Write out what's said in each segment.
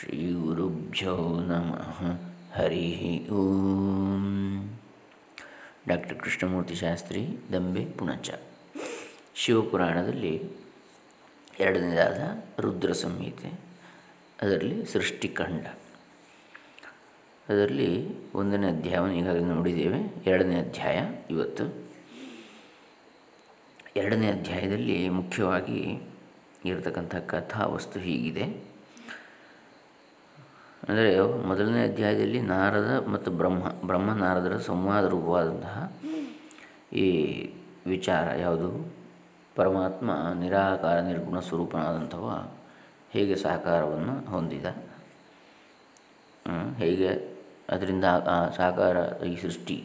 ಶ್ರೀಗುರುಭ್ಯೋ ನಮಃ. ಹರಿ ಓಂ. ಡಾಕ್ಟರ್ ಕೃಷ್ಣಮೂರ್ತಿ ಶಾಸ್ತ್ರಿ, ದಂಬೆ, ಪುಣಚ. ಶಿವಪುರಾಣದಲ್ಲಿ ಎರಡನೇದಾದ ರುದ್ರ ಸಂಹಿತೆ, ಅದರಲ್ಲಿ ಸೃಷ್ಟಿಕಂಡ ಅದರಲ್ಲಿ ಒಂದನೇ ಅಧ್ಯಾಯವನ್ನು ಈಗಾಗಲೇ ನೋಡಿದ್ದೇವೆ. ಎರಡನೇ ಅಧ್ಯಾಯ ಇವತ್ತು. ಎರಡನೇ ಅಧ್ಯಾಯದಲ್ಲಿ ಮುಖ್ಯವಾಗಿ ಇರತಕ್ಕಂಥ ಕಥಾವಸ್ತು ಹೀಗಿದೆ. ಅಂದರೆ ಮೊದಲನೇ ಅಧ್ಯಾಯದಲ್ಲಿ ನಾರದ ಮತ್ತು ಬ್ರಹ್ಮ ಬ್ರಹ್ಮ ನಾರದರ ಸಂವಾದ ರೂಪವಾದಂತಹ ಈ ವಿಚಾರ ಯಾವುದು? ಪರಮಾತ್ಮ ನಿರಾಕಾರ ನಿರ್ಗುಣ ಸ್ವರೂಪನಾದಂಥವ ಹೇಗೆ ಸಾಕಾರವನ್ನು ಹೊಂದಿದ? ಹೇಗೆ ಅದರಿಂದ ಆ ಸಾಕಾರ, ಈ ಸೃಷ್ಟಿ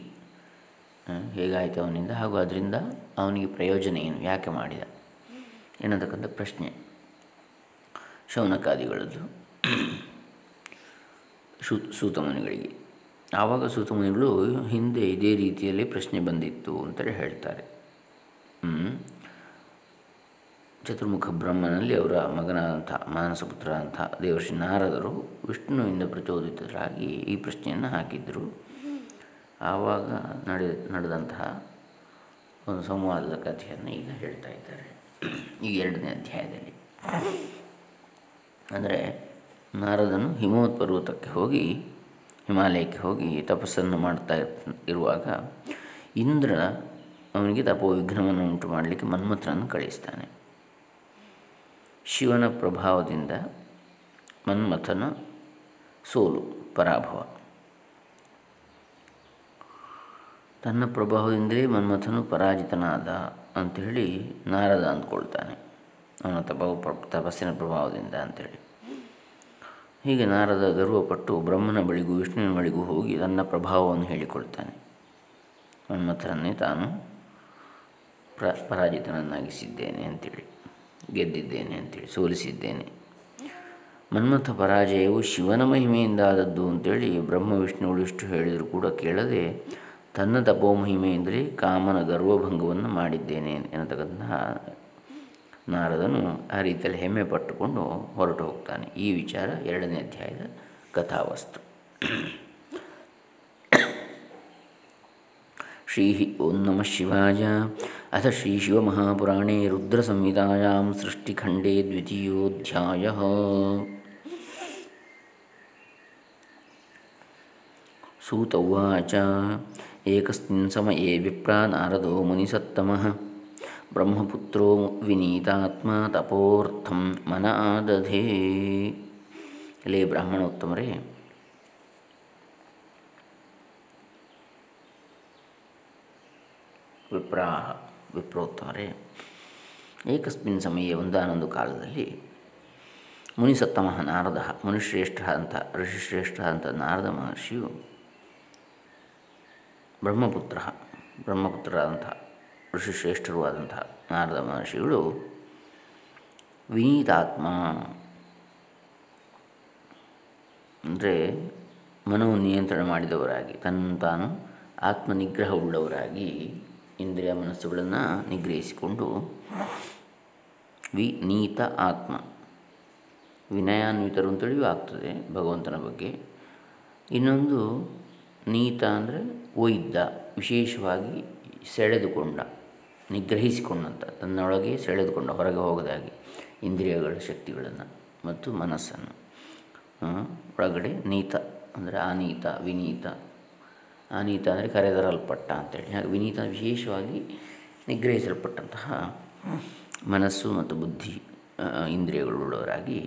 ಹೇಗಾಯಿತು ಅವನಿಂದ? ಹಾಗೂ ಅದರಿಂದ ಅವನಿಗೆ ಪ್ರಯೋಜನ ಏನು? ಯಾಕೆ ಮಾಡಿದ? ಎನ್ನತಕ್ಕಂಥ ಪ್ರಶ್ನೆ. ಶೌನಕಾದಿಗಳದ್ದು. ಶೂ ಸೂತಮುನಿಗಳಿಗೆ. ಆವಾಗ ಸೂತಮುನಿಗಳು, ಹಿಂದೆ ಇದೇ ರೀತಿಯಲ್ಲಿ ಪ್ರಶ್ನೆ ಬಂದಿತ್ತು ಅಂತಲೇ ಹೇಳ್ತಾರೆ. ಚತುರ್ಮುಖ ಬ್ರಹ್ಮನಲ್ಲಿ ಅವರ ಮಗನಾದಂಥ, ಮಾನಸಪುತ್ರ ಅಂತ ದೇವರ್ಷಿ ನಾರದರು ವಿಷ್ಣುವಿಂದ ಪ್ರಚೋದಿತರಾಗಿ ಈ ಪ್ರಶ್ನೆಯನ್ನು ಹಾಕಿದ್ದರು ಆವಾಗ ನಡೆ ನಡೆದಂತಹ ಒಂದು ಸಂವಾದದ ಕಥೆಯನ್ನು ಈಗ ಹೇಳ್ತಾ ಇದ್ದಾರೆ. ಈ ಎರಡನೇ ಅಧ್ಯಾಯದಲ್ಲಿ. ಅಂದರೆ ನಾರದನು ಹಿಮವತ್ ಪರ್ವತಕ್ಕೆ ಹೋಗಿ, ಹಿಮಾಲಯಕ್ಕೆ ಹೋಗಿ ತಪಸ್ಸನ್ನು ಮಾಡ್ತಾ ಇರುವಾಗ ಇಂದ್ರ ಅವನಿಗೆ ತಪೋ ವಿಘ್ನವನ್ನು ಉಂಟು ಮಾಡಲಿಕ್ಕೆ ಮನ್ಮಥನನ್ನು ಕಳಿಸ್ತಾನೆ. ಶಿವನ ಪ್ರಭಾವದಿಂದ ಮನ್ಮಥನ ಸೋಲು, ಪರಾಭವ. ತನ್ನ ಪ್ರಭಾವದಿಂದಲೇ ಮನ್ಮಥನು ಪರಾಜಿತನಾದ ಅಂಥೇಳಿ ನಾರದ ಅಂದ್ಕೊಳ್ತಾನೆ. ಅವನ ತಪ ತಪಸ್ಸಿನ ಪ್ರಭಾವದಿಂದ ಅಂಥೇಳಿ ಹೀಗೆ ನಾರದ ಗರ್ವಪಟ್ಟು ಬ್ರಹ್ಮನ ಬಳಿಗೂ ವಿಷ್ಣುವಿನ ಬಳಿಗೂ ಹೋಗಿ ತನ್ನ ಪ್ರಭಾವವನ್ನು ಹೇಳಿಕೊಳ್ತಾನೆ. ಮನ್ಮಥರನ್ನೇ ತಾನು ಪ್ರ, ಪರಾಜಿತನನ್ನಾಗಿಸಿದ್ದೇನೆ ಅಂತೇಳಿ, ಗೆದ್ದಿದ್ದೇನೆ ಅಂತೇಳಿ, ಸೋಲಿಸಿದ್ದೇನೆ. ಮನ್ಮಥ ಪರಾಜಯವು ಶಿವನ ಮಹಿಮೆಯಿಂದ ಆದದ್ದು ಅಂತೇಳಿ ಬ್ರಹ್ಮ ವಿಷ್ಣುಗಳು ಇಷ್ಟು ಹೇಳಿದರೂ ಕೂಡ ಕೇಳದೆ ತನ್ನ ತಪೋಮಹಿಮೆಯಿಂದಲೇ ಕಾಮನ ಗರ್ವಭಂಗವನ್ನು ಮಾಡಿದ್ದೇನೆ ಎನ್ನತಕ್ಕಂತಹ ನಾರದನು ಆ ರೀತಿಯಲ್ಲಿ ಹೆಮ್ಮೆ ಪಟ್ಟುಕೊಂಡು ಹೊರಟು ಹೋಗ್ತಾನೆ ಈ ವಿಚಾರ ಎರಡನೇ ಅಧ್ಯಾಯದ ಕಥಾವಸ್ತು ಶ್ರೀ ಓಂ ನಮಃ ಶಿವಾಯ ಅಥ ಶ್ರೀ ಶಿವಮಹಾಪುರಾಣೇ ರುದ್ರಸಂಹಿತಾಯಾಂ ಸೃಷ್ಟಿಖಂಡೇ ದ್ವಿತೀಯೋಧ್ಯಾಯ सूत उवाच एकस्मिन् समये विप्रा नारदो मुनिसत्तमः ಬ್ರಹ್ಮಪುತ್ರೋ ವಿನೀತಾತ್ಮ ತಪೋರ್ಥಂ ಮನ ಆದಧೇ ಲೇ ಬ್ರಾಹ್ಮಣೋತ್ತಮರೇ ವಿಪ್ರಾಹ ವಿಪ್ರೋತ್ತಮರೇ. ಏಕಸ್ಮಿನ್ ಸಮಯೇ ಒಂದಾನೊಂದು ಕಾಲದಲ್ಲಿ ಮುನಿಸತ್ತಮ ನಾರದ, ಮುನಿಶ್ರೇಷ್ಠ ಅಂತ, ಋಷಿಶ್ರೇಷ್ಠ ಅಂತ ನಾರದ ಮಹರ್ಷಿಯು ಬ್ರಹ್ಮಪುತ್ರ ಬ್ರಹ್ಮಪುತ್ರರಾದಂಥ ಋಷಿಶ್ರೇಷ್ಠರು ಆದಂತಹ ನಾರದ ಮಹರ್ಷಿಗಳು ವಿನೀತಾತ್ಮ ಅಂದರೆ ಮನೋ ನಿಯಂತ್ರಣ ಮಾಡಿದವರಾಗಿ, ತನ್ನ ತಾನು ಆತ್ಮನಿಗ್ರಹವುಳ್ಳವರಾಗಿ ಇಂದ್ರಿಯ ಮನಸ್ಸುಗಳನ್ನು ನಿಗ್ರಹಿಸಿಕೊಂಡು ವಿನೀತ ಆತ್ಮ, ವಿನಯಾನ್ವಿತರು ಅಂತೇಳಿಯೂ ಆಗ್ತದೆ ಭಗವಂತನ ಬಗ್ಗೆ. ಇನ್ನೊಂದು ನೀತ ಅಂದರೆ ಒಯ್ದ ವಿಶೇಷವಾಗಿ ಸೆಳೆದುಕೊಂಡ. ನಿಗ್ರಹಿಸಿಕೊಂಡಂಥ ತನ್ನೊಳಗೆ ಸೆಳೆದುಕೊಂಡು ಹೊರಗೆ ಹೋಗದಾಗಿ ಇಂದ್ರಿಯಗಳ ಶಕ್ತಿಗಳನ್ನು ಮತ್ತು ಮನಸ್ಸನ್ನು ಒಳಗಡೆ ನೀತ, ಅಂದರೆ ಆನೀತ, ವಿನೀತ. ಆನೀತ ಅಂದರೆ ಕರೆದರಲ್ಪಟ್ಟ ಅಂತೇಳಿ. ಹಾಗೆ ವಿನೀತ ವಿಶೇಷವಾಗಿ ನಿಗ್ರಹಿಸಲ್ಪಟ್ಟಂತಹ, ಮನಸ್ಸು ಮತ್ತು ಬುದ್ಧಿ ಇಂದ್ರಿಯಗಳುಳ್ಳವರಾಗಿ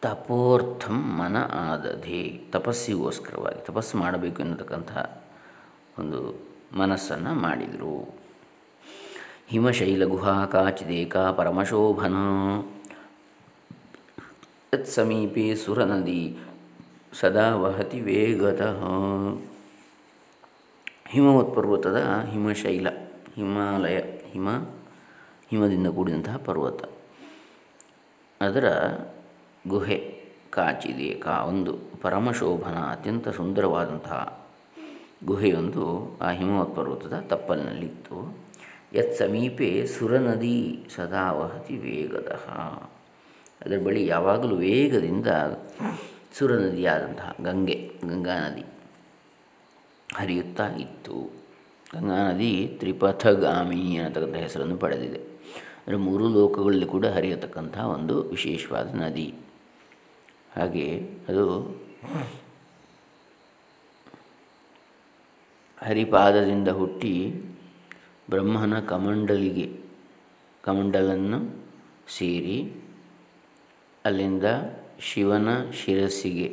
ತಪೋರ್ಥಂ ಮನ ಆದಧೇ, ತಪಸ್ಸಿಗೋಸ್ಕರವಾಗಿ, ತಪಸ್ಸು ಮಾಡಬೇಕು ಎನ್ನತಕ್ಕಂತಹ ಒಂದು ಮನಸ್ಸನ್ನು ಮಾಡಿದರು. ಹಿಮಶೈಲ ಗುಹಾ ಕಾಚಿದೇಕ ಪರಮಶೋಭನ ತತ್ ಸಮೀಪೆ ಸುರನದಿ ಸದಾ ವಹತಿ ವೇಗತಃ ಹಿಮವತ್ ಪರ್ವತದ ಹಿಮಶೈಲ ಹಿಮಾಲಯ ಹಿಮ ಹಿಮದಿಂದ ಕೂಡಿದಂತಹ ಪರ್ವತ. ಅದರ ಗುಹೆ ಕಾಚಿದೆ ಕಾ ಒಂದು ಪರಮಶೋಭನ, ಅತ್ಯಂತ ಸುಂದರವಾದಂತಹ ಗುಹೆಯೊಂದು ಆ ಹಿಮವತ್ ಪರ್ವತದ ತಪ್ಪಲಿನಲ್ಲಿತ್ತು. ಯತ್ ಸಮೀಪೆ ಸುರನದಿ ಸದಾ ವಹತಿ ವೇಗದ. ಅದರ ಬಳಿ ಯಾವಾಗಲೂ ವೇಗದಿಂದ ಸುರ ನದಿಯಾದಂತಹ ಗಂಗೆ, ಗಂಗಾ ನದಿ ಹರಿಯುತ್ತಾ ಇತ್ತು. ಗಂಗಾ ನದಿ ತ್ರಿಪಥಗಾಮಿ ಅನ್ನತಕ್ಕಂಥ ಹೆಸರನ್ನು ಪಡೆದಿದೆ. ಅಂದರೆ ಮೂರು ಲೋಕಗಳಲ್ಲಿ ಕೂಡ ಹರಿಯತಕ್ಕಂಥ ಒಂದು ವಿಶೇಷವಾದ ನದಿ. ಹಾಗೆ ಅದು ಹರಿಪಾದದಿಂದ ಹುಟ್ಟಿ ಬ್ರಹ್ಮನ ಕಮಂಡಲಿಗೆ, ಕಮಂಡಲನ್ನು ಸೇರಿ ಅಲ್ಲಿಂದ ಶಿವನ ಶಿರಸ್ಸಿಗೆ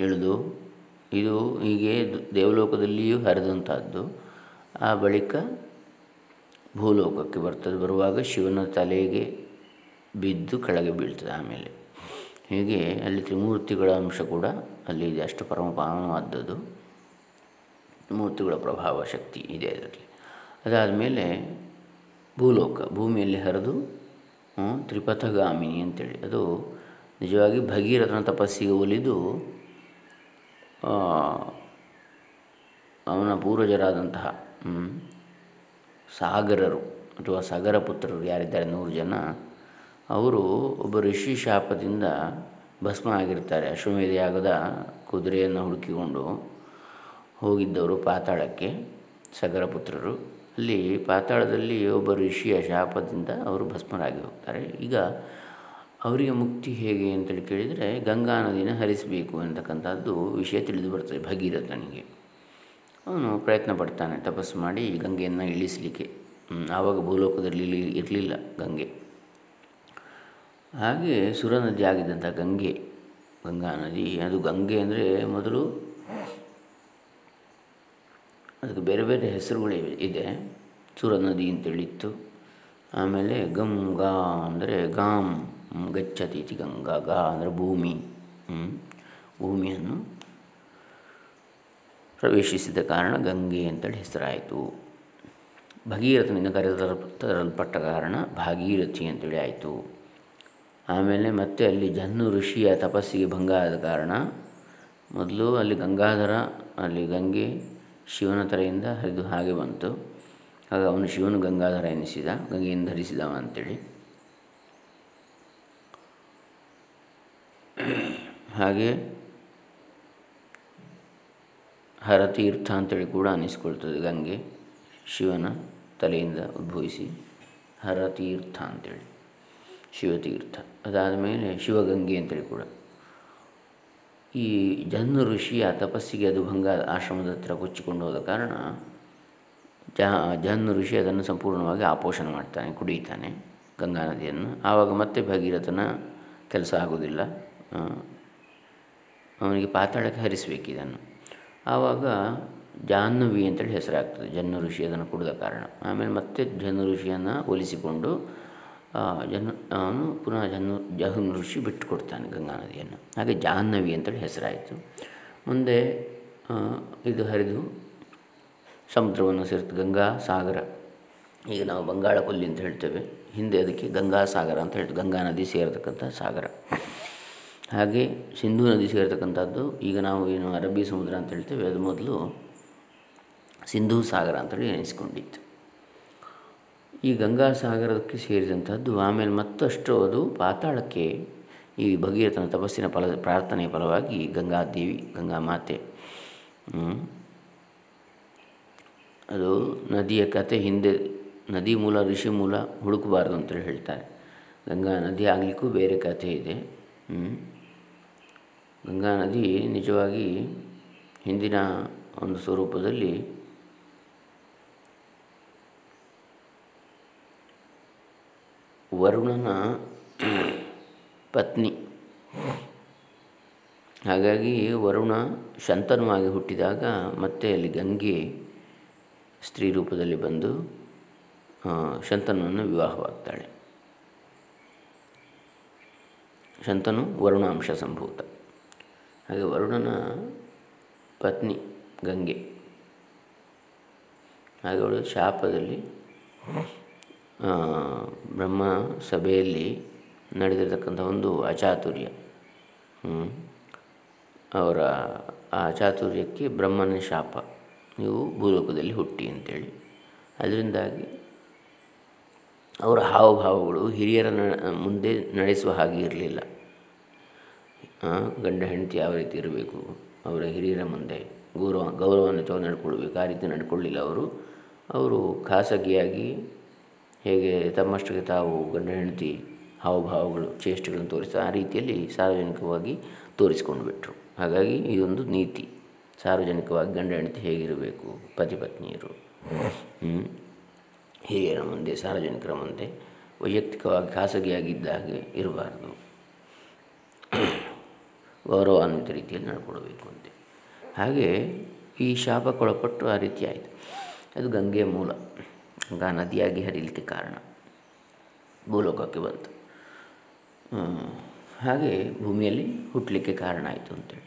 ಇಳಿದು ಇದು ಹೀಗೆ ದೇವಲೋಕದಲ್ಲಿಯೂ ಹರಿದಂಥದ್ದು ಆ ಬಳಿಕ ಭೂಲೋಕಕ್ಕೆ ಬರ್ತದೆ. ಬರುವಾಗ ಶಿವನ ತಲೆಗೆ ಬಿದ್ದು ಕೆಳಗೆ ಬೀಳ್ತದೆ ಆಮೇಲೆ. ಹೀಗೆ ಅಲ್ಲಿ ತ್ರಿಮೂರ್ತಿಗಳ ಅಂಶ ಕೂಡ ಅಲ್ಲಿ ಇದೆ ಅಷ್ಟು ಪರಮಪಾವನವಾದದ್ದು ಮೂರ್ತಿಗಳ ಪ್ರಭಾವ ಶಕ್ತಿ ಇದೆ ಅದರಲ್ಲಿ. ಅದಾದ ಮೇಲೆ ಭೂಲೋಕ, ಭೂಮಿಯಲ್ಲಿ ಹರಿದು ತ್ರಿಪಥಗಾಮಿನಿ ಅಂತೇಳಿ. ಅದು ನಿಜವಾಗಿ ಭಗೀರಥನ ತಪಸ್ಸಿಗೆ ಒಲಿದು ಅವನ ಪೂರ್ವಜರಾದಂತಹ ಸಾಗರರು ಅಥವಾ ಸಾಗರ ಪುತ್ರರು ಯಾರಿದ್ದಾರೆ, ನೂರು ಜನ, ಅವರು ಒಬ್ಬ ಋಷಿ ಶಾಪದಿಂದ ಭಸ್ಮ ಆಗಿರ್ತಾರೆ. ಅಶ್ವಮೇಧಿಯಾಗದ ಕುದುರೆಯನ್ನು ಹುಡುಕಿಕೊಂಡು ಹೋಗಿದ್ದವರು ಪಾತಾಳಕ್ಕೆ ಸಗರ ಪುತ್ರರು ಅಲ್ಲಿ ಪಾತಾಳದಲ್ಲಿ ಒಬ್ಬ ಋಷಿಯ ಶಾಪದಿಂದ ಅವರು ಭಸ್ಮರಾಗಿ ಹೋಗ್ತಾರೆ. ಈಗ ಅವರಿಗೆ ಮುಕ್ತಿ ಹೇಗೆ ಅಂತೇಳಿ ಕೇಳಿದರೆ ಗಂಗಾ ನದಿನ ಹರಿಸಬೇಕು ಅಂತಕ್ಕಂಥದ್ದು ವಿಷಯ ತಿಳಿದು ಬರ್ತದೆ ಭಗೀರಥನಿಗೆ. ಅವನು ಪ್ರಯತ್ನ ಪಡ್ತಾನೆ, ತಪಸ್ಸು ಮಾಡಿ ಗಂಗೆಯನ್ನು ಇಳಿಸಲಿಕ್ಕೆ. ಆವಾಗ ಭೂಲೋಕದಲ್ಲಿ ಇರಲಿಲ್ಲ ಗಂಗೆ. ಹಾಗೆ ಸುರ ನದಿ ಆಗಿದ್ದಂಥ ಗಂಗೆ, ಗಂಗಾ ನದಿ, ಅದು ಗಂಗೆ ಅಂದರೆ ಮೊದಲು ಅದಕ್ಕೆ ಬೇರೆ ಬೇರೆ ಹೆಸರುಗಳು ಇದೆ. ಸುರ ನದಿ ಅಂತೇಳಿತ್ತು. ಆಮೇಲೆ ಗಮ್ ಗಾ ಅಂದರೆ ಗಾಮ್ ಗಚ್ಚತಿ ಇತಿ ಗಂಗಾ, ಗಾ ಅಂದರೆ ಭೂಮಿ. ಭೂಮಿಯನ್ನು ಪ್ರವೇಶಿಸಿದ ಕಾರಣ ಗಂಗೆ ಅಂತೇಳಿ ಹೆಸರಾಯಿತು. ಭಗೀರಥನಿಂದ ಕರೆತರಲ್ಪಟ್ಟ ಕಾರಣ ಭಾಗೀರಥಿ ಅಂತೇಳಿ ಆಯಿತು. ಆಮೇಲೆ ಮತ್ತೆ ಅಲ್ಲಿ ಜನ್ನು ಋಷಿಯ ತಪಸ್ಸಿಗೆ ಭಂಗ ಆದ ಕಾರಣ ಮೊದಲು ಅಲ್ಲಿ ಗಂಗಾಧರ, ಅಲ್ಲಿ ಗಂಗೆ ಶಿವನ ತಲೆಯಿಂದ ಹರಿದು ಹಾಗೆ ಬಂತು. ಆಗ ಅವನು ಶಿವನು ಗಂಗಾಧರ ಎನಿಸಿದ, ಗಂಗೆಯನ್ನು ಧರಿಸಿದವ ಅಂತೇಳಿ. ಹಾಗೆ ಹರತೀರ್ಥ ಅಂತೇಳಿ ಕೂಡ ಅನ್ನಿಸ್ಕೊಳ್ತದೆ ಗಂಗೆ. ಶಿವನ ತಲೆಯಿಂದ ಉದ್ಭವಿಸಿ ಹರತೀರ್ಥ ಅಂತೇಳಿ, ಶಿವತೀರ್ಥ. ಅದಾದ ಮೇಲೆ ಶಿವಗಂಗೆ ಅಂತೇಳಿ ಕೂಡ. ಈ ಜನ್ನು ಋಷಿಯ ತಪಸ್ಸಿಗೆ ಅದು ಭಂಗ ಆಶ್ರಮದ ಹತ್ರ ಕೊಚ್ಚಿಕೊಂಡು ಹೋದ ಕಾರಣ ಜ ಜನ್ಮ ಋಷಿ ಅದನ್ನು ಸಂಪೂರ್ಣವಾಗಿ ಆಪೋಷಣ ಮಾಡ್ತಾನೆ ಕುಡಿಯುತ್ತಾನೆ ಗಂಗಾ ನದಿಯನ್ನು. ಆವಾಗ ಮತ್ತೆ ಭಗೀರಥನ ಕೆಲಸ ಆಗೋದಿಲ್ಲ ಅವನಿಗೆ ಪಾತಾಳಕ್ಕೆ ಹರಿಸಬೇಕು ಇದನ್ನು. ಆವಾಗ ಜಾಹ್ನವಿ ಅಂತೇಳಿ ಹೆಸರಾಗ್ತದೆ ಜನ್ನು ಋಷಿ ಅದನ್ನು ಕುಡಿದ ಕಾರಣ. ಆಮೇಲೆ ಮತ್ತೆ ಜನ್ನು ಋಷಿಯನ್ನು ಹೋಲಿಸಿಕೊಂಡು ಜನ್ ಅವನು ಪುನಃ ಜನ್ ಜಹನ್ ಋಷಿ ಬಿಟ್ಟುಕೊಡ್ತಾನೆ ಗಂಗಾ ನದಿಯನ್ನು. ಹಾಗೆ ಜಾಹ್ನವಿ ಅಂತೇಳಿ ಹೆಸರಾಯಿತು. ಮುಂದೆ ಇದು ಹರಿದು ಸಮುದ್ರವನ್ನು ಸೇರಿತು ಗಂಗಾ ಸಾಗರ. ಈಗ ನಾವು ಬಂಗಾಳ ಕೊಲ್ಲಿ ಅಂತ ಹೇಳ್ತೇವೆ. ಹಿಂದೆ ಅದಕ್ಕೆ ಗಂಗಾ ಸಾಗರ ಅಂತ ಹೇಳ್ತೇವೆ. ಗಂಗಾ ನದಿ ಸೇರತಕ್ಕಂಥ ಸಾಗರ. ಹಾಗೆ ಸಿಂಧೂ ನದಿ ಸೇರತಕ್ಕಂಥದ್ದು, ಈಗ ನಾವು ಏನು ಅರಬ್ಬಿ ಸಮುದ್ರ ಅಂತ ಹೇಳ್ತೇವೆ, ಅದು ಮೊದಲು ಸಿಂಧೂ ಸಾಗರ ಅಂತೇಳಿ ಎನಿಸ್ಕೊಂಡಿತ್ತು. ಈ ಗಂಗಾ ಸಾಗರಕ್ಕೆ ಸೇರಿದಂಥದ್ದು, ಆಮೇಲೆ ಮತ್ತಷ್ಟು ಅದು ಪಾತಾಳಕ್ಕೆ ಈ ಭಗೀರಥನ ತಪಸ್ಸಿನ ಫಲ, ಪ್ರಾರ್ಥನೆಯ ಫಲವಾಗಿ ಗಂಗಾದೇವಿ ಗಂಗಾ ಮಾತೆ ಅದು ನದಿಯ ಕತೆ ಹಿಂದೆ, ನದಿ ಮೂಲ, ಋಷಿ ಮೂಲ ಹುಡುಕಬಾರ್ದು ಅಂತೇಳಿ ಹೇಳ್ತಾರೆ. ಗಂಗಾ ನದಿ ಆಗಲಿಕ್ಕೂ ಬೇರೆ ಕಥೆ ಇದೆ ಗಂಗಾ ನದಿ ನಿಜವಾಗಿ ಹಿಂದಿನ ಒಂದು ಸ್ವರೂಪದಲ್ಲಿ ವರುಣನ ಪತ್ನಿ. ಹಾಗಾಗಿ ವರುಣ ಶಂತನುವಾಗಿ ಹುಟ್ಟಿದಾಗ ಮತ್ತೆ ಅಲ್ಲಿ ಗಂಗೆ ಸ್ತ್ರೀ ರೂಪದಲ್ಲಿ ಬಂದು ಶಂತನನ್ನು ವಿವಾಹವಾಗ್ತಾಳೆ. ಶಂತನು ವರುಣಾಂಶ ಸಂಭೂತ. ಹಾಗೆ ವರುಣನ ಪತ್ನಿ ಗಂಗೆ. ಹಾಗೆ ಅವಳು ಶಾಪದಲ್ಲಿ ಬ್ರಹ್ಮ ಸಭೆಯಲ್ಲಿ ನಡೆದಿರತಕ್ಕಂಥ ಒಂದು ಅಚಾತುರ್ಯ. ಅವರ ಆ ಚಾತುರ್ಯಕ್ಕೆ ಬ್ರಹ್ಮನ ಶಾಪ. ನೀವು ಭೂಲೋಕದಲ್ಲಿ ಹುಟ್ಟಿ ಅಂತೇಳಿ. ಅದರಿಂದಾಗಿ ಅವರ ಹಾವಭಾವಗಳು ಹಿರಿಯರ ಮುಂದೆ ನಡೆಸುವ ಹಾಗೆ ಇರಲಿಲ್ಲ. ಗಂಡ ಹೆಂಡತಿ ಯಾವ ರೀತಿ ಇರಬೇಕು, ಅವರ ಹಿರಿಯರ ಮುಂದೆ ಗೌರವ ಗೌರವಾನ್ವಿತವಾಗಿ ನಡ್ಕೊಳ್ಬೇಕು, ಆ ರೀತಿ ನಡ್ಕೊಳ್ಳಿಲ್ಲ ಅವರು. ಅವರು ಖಾಸಗಿಯಾಗಿ ಹೇಗೆ ತಮ್ಮಷ್ಟಕ್ಕೆ ತಾವು ಗಂಡ ಹೆಂಡತಿ ಹಾವಭಾವಗಳು, ಚೇಷ್ಟೆಗಳನ್ನು ತೋರಿಸ್ತಾ ಆ ರೀತಿಯಲ್ಲಿ ಸಾರ್ವಜನಿಕವಾಗಿ ತೋರಿಸಿಕೊಂಡು ಬಿಟ್ಟರು ಹಾಗಾಗಿ ಇದೊಂದು ನೀತಿ. ಸಾರ್ವಜನಿಕವಾಗಿ ಗಂಡ ಹೆಂಡತಿ ಹೇಗಿರಬೇಕು ಪತಿ ಪತ್ನಿಯರು ಹಿರಿಯರ ಮುಂದೆ, ಸಾರ್ವಜನಿಕರ ಮುಂದೆ ವೈಯಕ್ತಿಕವಾಗಿ ಖಾಸಗಿಯಾಗಿದ್ದ ಹಾಗೆ ಇರಬಾರ್ದು. ಗೌರವಾನ್ವಿತ ರೀತಿಯಲ್ಲಿ ನಡ್ಕೊಳ್ಬೇಕು ಅಂತೆ. ಹಾಗೆ ಈ ಶಾಪಕ್ಕೊಳಪಟ್ಟು ಆ ರೀತಿ ಆಯಿತು. ಅದು ಗಂಗೆಯ ಮೂಲ. ಗಂಗಾ ನದಿಯಾಗಿ ಹರಿಲಿಕ್ಕೆ ಕಾರಣ. ಭೂಲೋಕಕ್ಕೆ ಬಂತು. ಹಾಗೆ ಭೂಮಿಯಲ್ಲಿ ಹುಟ್ಟಲಿಕ್ಕೆ ಕಾರಣ ಆಯಿತು ಅಂತೇಳಿ.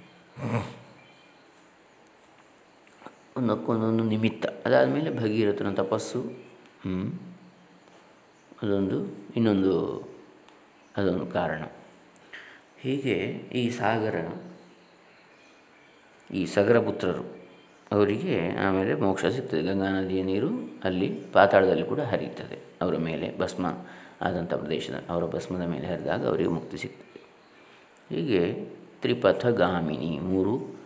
ಒಂದಕ್ಕೊಂದೊಂದು ನಿಮಿತ್ತ, ಅದಾದಮೇಲೆ ಭಗೀರಥನ ತಪಸ್ಸು ಅದೊಂದು, ಇನ್ನೊಂದು, ಅದೊಂದು ಕಾರಣ. ಹೀಗೆ ಈ ಸಾಗರ, ಈ ಪುತ್ರರು ಅವರಿಗೆ ಆಮೇಲೆ ಮೋಕ್ಷ ಸಿಗ್ತದೆ. ಗಂಗಾ ನದಿಯ ನೀರು ಅಲ್ಲಿ ಪಾತಾಳದಲ್ಲಿ ಕೂಡ ಹರಿಯುತ್ತದೆ. ಅವರ ಮೇಲೆ ಭಸ್ಮ ಆದಂಥ ಪ್ರದೇಶದ, ಅವರ ಭಸ್ಮದ ಮೇಲೆ ಹರಿದಾಗ ಅವರಿಗೆ ಮುಕ್ತಿ ಸಿಗ್ತದೆ. ಹೀಗೆ ತ್ರಿಪಥಗಾಮಿನಿ ಮೂರು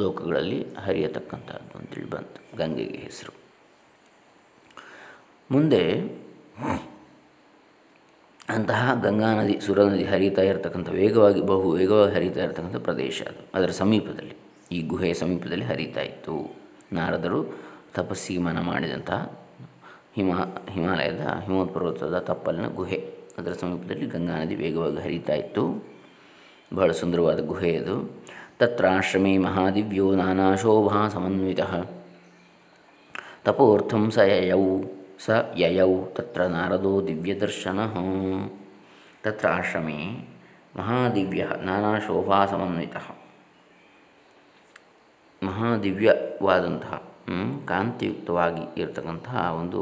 ಲೋಕಗಳಲ್ಲಿ ಹರಿಯತಕ್ಕಂಥದ್ದು ಅಂತೇಳಿ ಬಂತು ಗಂಗೆಗೆ ಹೆಸರು. ಮುಂದೆ ಅಂತಹ ಗಂಗಾ ನದಿ, ಸುರ ನದಿ ಹರಿತಾ ಇರತಕ್ಕಂಥ, ವೇಗವಾಗಿ, ಬಹು ವೇಗವಾಗಿ ಹರಿತಾ ಇರತಕ್ಕಂಥ ಪ್ರದೇಶ ಅದು. ಅದರ ಸಮೀಪದಲ್ಲಿ. ಈ ಗುಹೆಯ ಸಮೀಪದಲ್ಲಿ ಹರಿತಾ ಇತ್ತು. ನಾರದರು ತಪಸ್ಸಿಗೆ ಮನ ಮಾಡಿದಂತಹ ಹಿಮ, ಹಿಮಾಲಯದ ಹಿಮವತ್ ಪರ್ವತದ ತಪ್ಪಲಿನ ಗುಹೆ. ಅದರ ಸಮೀಪದಲ್ಲಿ ಗಂಗಾ ನದಿ ವೇಗವಾಗಿ ಹರಿತಾ ಇತ್ತು. ಬಹಳ ಸುಂದರವಾದ ಗುಹೆ ಅದು. ತತ್ರಾಶ್ರಮೇ ಮಹಾದಿವ್ಯೋ ನಾನಾ ಶೋಭಾ ಸಮನ್ವಿತ. ತಪೋರ್ಥಂ ಸ ಯಯೌ ಸ ಯಯೌ, ತತ್ರ ನಾರದೋ ದಿವ್ಯದರ್ಶನ. ತತ್ರ ಆಶ್ರಮೇ ಮಹಾದಿವ್ಯ ನಾನಾ ಶೋಭಾ ಸಮನ್ವಿತ. ಮಹಾದಿವ್ಯವಾದಂತಹ ಕಾಂತಿಯುಕ್ತವಾಗಿ ಇರತಕ್ಕಂತಹ ಒಂದು